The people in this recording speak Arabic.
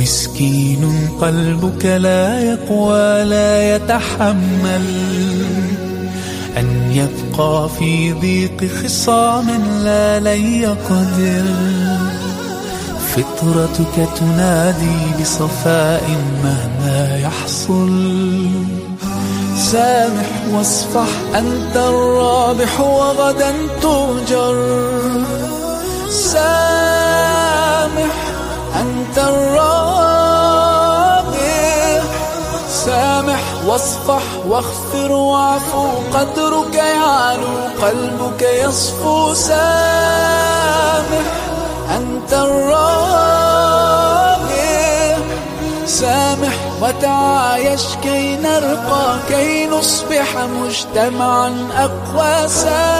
مسكين قلبك لا يقوى لا يتحمل. أن يبقى في ضيق خصام لا لن يقدر فطرتك تنادي بصفاء مهما يحصل. سامح واصفح أنت الرابح وغدا تؤجر سامح سامح واصفح واغفر واعفو قدرك يعلو قلبك يصفو. سامح أنت الرابح. سامح وتعايش كي نرقى كي نصبح مجتمعا أقوى. سامح